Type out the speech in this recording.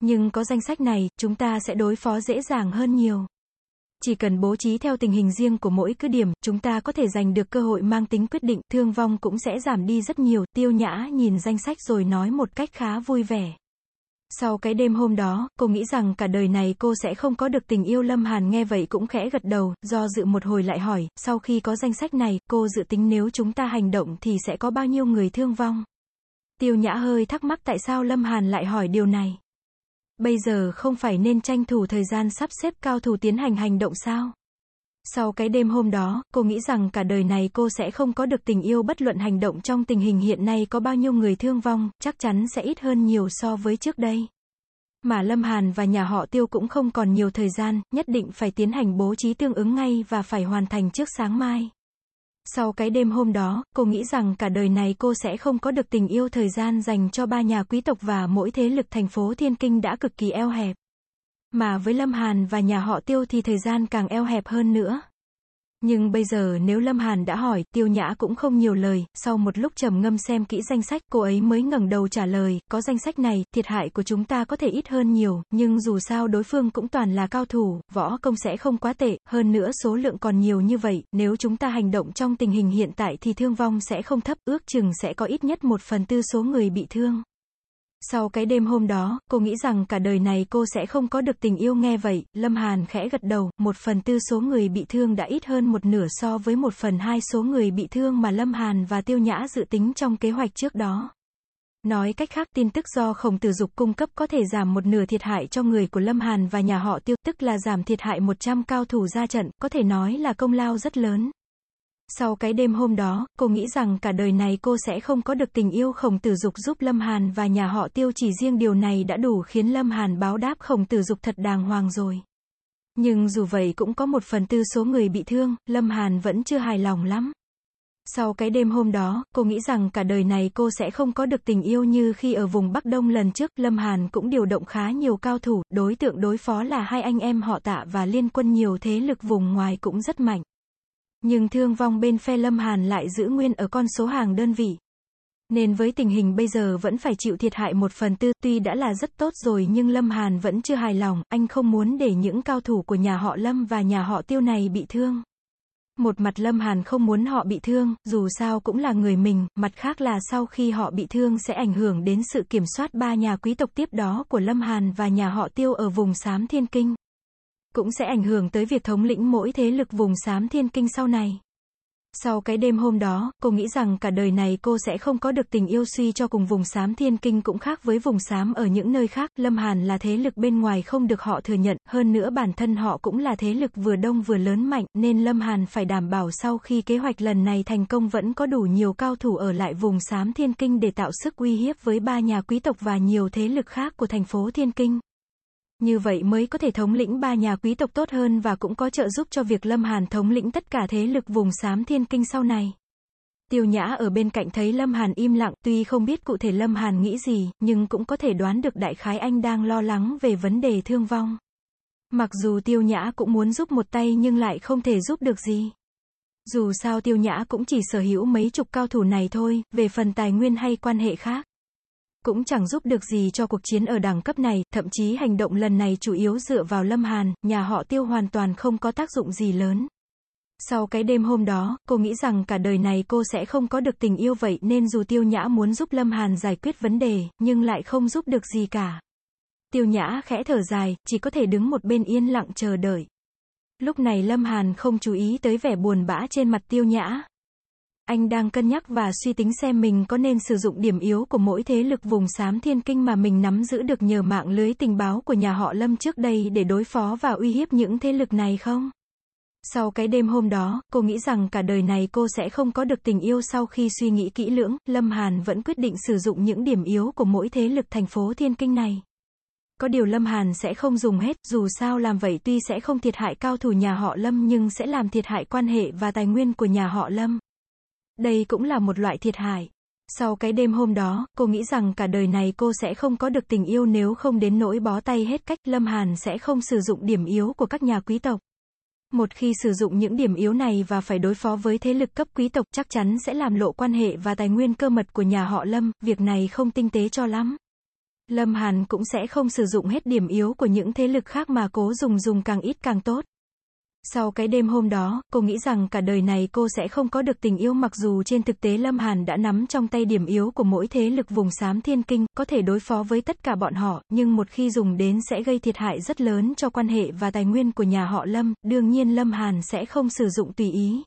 Nhưng có danh sách này, chúng ta sẽ đối phó dễ dàng hơn nhiều. Chỉ cần bố trí theo tình hình riêng của mỗi cứ điểm, chúng ta có thể giành được cơ hội mang tính quyết định, thương vong cũng sẽ giảm đi rất nhiều. Tiêu nhã nhìn danh sách rồi nói một cách khá vui vẻ. Sau cái đêm hôm đó, cô nghĩ rằng cả đời này cô sẽ không có được tình yêu Lâm Hàn nghe vậy cũng khẽ gật đầu, do dự một hồi lại hỏi, sau khi có danh sách này, cô dự tính nếu chúng ta hành động thì sẽ có bao nhiêu người thương vong? Tiêu Nhã hơi thắc mắc tại sao Lâm Hàn lại hỏi điều này. Bây giờ không phải nên tranh thủ thời gian sắp xếp cao thủ tiến hành hành động sao? Sau cái đêm hôm đó, cô nghĩ rằng cả đời này cô sẽ không có được tình yêu bất luận hành động trong tình hình hiện nay có bao nhiêu người thương vong, chắc chắn sẽ ít hơn nhiều so với trước đây. Mà Lâm Hàn và nhà họ Tiêu cũng không còn nhiều thời gian, nhất định phải tiến hành bố trí tương ứng ngay và phải hoàn thành trước sáng mai. Sau cái đêm hôm đó, cô nghĩ rằng cả đời này cô sẽ không có được tình yêu thời gian dành cho ba nhà quý tộc và mỗi thế lực thành phố Thiên Kinh đã cực kỳ eo hẹp. Mà với Lâm Hàn và nhà họ Tiêu thì thời gian càng eo hẹp hơn nữa. Nhưng bây giờ nếu Lâm Hàn đã hỏi, Tiêu Nhã cũng không nhiều lời, sau một lúc trầm ngâm xem kỹ danh sách, cô ấy mới ngẩng đầu trả lời, có danh sách này, thiệt hại của chúng ta có thể ít hơn nhiều, nhưng dù sao đối phương cũng toàn là cao thủ, võ công sẽ không quá tệ, hơn nữa số lượng còn nhiều như vậy, nếu chúng ta hành động trong tình hình hiện tại thì thương vong sẽ không thấp, ước chừng sẽ có ít nhất một phần tư số người bị thương. Sau cái đêm hôm đó, cô nghĩ rằng cả đời này cô sẽ không có được tình yêu nghe vậy, Lâm Hàn khẽ gật đầu, một phần tư số người bị thương đã ít hơn một nửa so với một phần hai số người bị thương mà Lâm Hàn và Tiêu Nhã dự tính trong kế hoạch trước đó. Nói cách khác tin tức do khổng tử dục cung cấp có thể giảm một nửa thiệt hại cho người của Lâm Hàn và nhà họ Tiêu, tức là giảm thiệt hại 100 cao thủ ra trận, có thể nói là công lao rất lớn. Sau cái đêm hôm đó, cô nghĩ rằng cả đời này cô sẽ không có được tình yêu khổng tử dục giúp Lâm Hàn và nhà họ tiêu chỉ riêng điều này đã đủ khiến Lâm Hàn báo đáp khổng tử dục thật đàng hoàng rồi. Nhưng dù vậy cũng có một phần tư số người bị thương, Lâm Hàn vẫn chưa hài lòng lắm. Sau cái đêm hôm đó, cô nghĩ rằng cả đời này cô sẽ không có được tình yêu như khi ở vùng Bắc Đông lần trước, Lâm Hàn cũng điều động khá nhiều cao thủ, đối tượng đối phó là hai anh em họ tạ và liên quân nhiều thế lực vùng ngoài cũng rất mạnh. Nhưng thương vong bên phe Lâm Hàn lại giữ nguyên ở con số hàng đơn vị. Nên với tình hình bây giờ vẫn phải chịu thiệt hại một phần tư, tuy đã là rất tốt rồi nhưng Lâm Hàn vẫn chưa hài lòng, anh không muốn để những cao thủ của nhà họ Lâm và nhà họ Tiêu này bị thương. Một mặt Lâm Hàn không muốn họ bị thương, dù sao cũng là người mình, mặt khác là sau khi họ bị thương sẽ ảnh hưởng đến sự kiểm soát ba nhà quý tộc tiếp đó của Lâm Hàn và nhà họ Tiêu ở vùng Sám Thiên Kinh cũng sẽ ảnh hưởng tới việc thống lĩnh mỗi thế lực vùng xám thiên kinh sau này. Sau cái đêm hôm đó, cô nghĩ rằng cả đời này cô sẽ không có được tình yêu suy cho cùng vùng xám thiên kinh cũng khác với vùng xám ở những nơi khác. Lâm Hàn là thế lực bên ngoài không được họ thừa nhận, hơn nữa bản thân họ cũng là thế lực vừa đông vừa lớn mạnh, nên Lâm Hàn phải đảm bảo sau khi kế hoạch lần này thành công vẫn có đủ nhiều cao thủ ở lại vùng xám thiên kinh để tạo sức uy hiếp với ba nhà quý tộc và nhiều thế lực khác của thành phố thiên kinh. Như vậy mới có thể thống lĩnh ba nhà quý tộc tốt hơn và cũng có trợ giúp cho việc Lâm Hàn thống lĩnh tất cả thế lực vùng xám thiên kinh sau này. Tiêu Nhã ở bên cạnh thấy Lâm Hàn im lặng, tuy không biết cụ thể Lâm Hàn nghĩ gì, nhưng cũng có thể đoán được đại khái anh đang lo lắng về vấn đề thương vong. Mặc dù Tiêu Nhã cũng muốn giúp một tay nhưng lại không thể giúp được gì. Dù sao Tiêu Nhã cũng chỉ sở hữu mấy chục cao thủ này thôi, về phần tài nguyên hay quan hệ khác cũng chẳng giúp được gì cho cuộc chiến ở đẳng cấp này, thậm chí hành động lần này chủ yếu dựa vào Lâm Hàn, nhà họ tiêu hoàn toàn không có tác dụng gì lớn. Sau cái đêm hôm đó, cô nghĩ rằng cả đời này cô sẽ không có được tình yêu vậy nên dù tiêu nhã muốn giúp Lâm Hàn giải quyết vấn đề, nhưng lại không giúp được gì cả. Tiêu nhã khẽ thở dài, chỉ có thể đứng một bên yên lặng chờ đợi. Lúc này Lâm Hàn không chú ý tới vẻ buồn bã trên mặt tiêu nhã, anh đang cân nhắc và suy tính xem mình có nên sử dụng điểm yếu của mỗi thế lực vùng xám thiên kinh mà mình nắm giữ được nhờ mạng lưới tình báo của nhà họ Lâm trước đây để đối phó và uy hiếp những thế lực này không? Sau cái đêm hôm đó, cô nghĩ rằng cả đời này cô sẽ không có được tình yêu sau khi suy nghĩ kỹ lưỡng, Lâm Hàn vẫn quyết định sử dụng những điểm yếu của mỗi thế lực thành phố thiên kinh này. Có điều Lâm Hàn sẽ không dùng hết, dù sao làm vậy tuy sẽ không thiệt hại cao thủ nhà họ Lâm nhưng sẽ làm thiệt hại quan hệ và tài nguyên của nhà họ Lâm. Đây cũng là một loại thiệt hại. Sau cái đêm hôm đó, cô nghĩ rằng cả đời này cô sẽ không có được tình yêu nếu không đến nỗi bó tay hết cách, Lâm Hàn sẽ không sử dụng điểm yếu của các nhà quý tộc. Một khi sử dụng những điểm yếu này và phải đối phó với thế lực cấp quý tộc chắc chắn sẽ làm lộ quan hệ và tài nguyên cơ mật của nhà họ Lâm, việc này không tinh tế cho lắm. Lâm Hàn cũng sẽ không sử dụng hết điểm yếu của những thế lực khác mà cố dùng dùng càng ít càng tốt. Sau cái đêm hôm đó, cô nghĩ rằng cả đời này cô sẽ không có được tình yêu mặc dù trên thực tế Lâm Hàn đã nắm trong tay điểm yếu của mỗi thế lực vùng xám thiên kinh, có thể đối phó với tất cả bọn họ, nhưng một khi dùng đến sẽ gây thiệt hại rất lớn cho quan hệ và tài nguyên của nhà họ Lâm, đương nhiên Lâm Hàn sẽ không sử dụng tùy ý.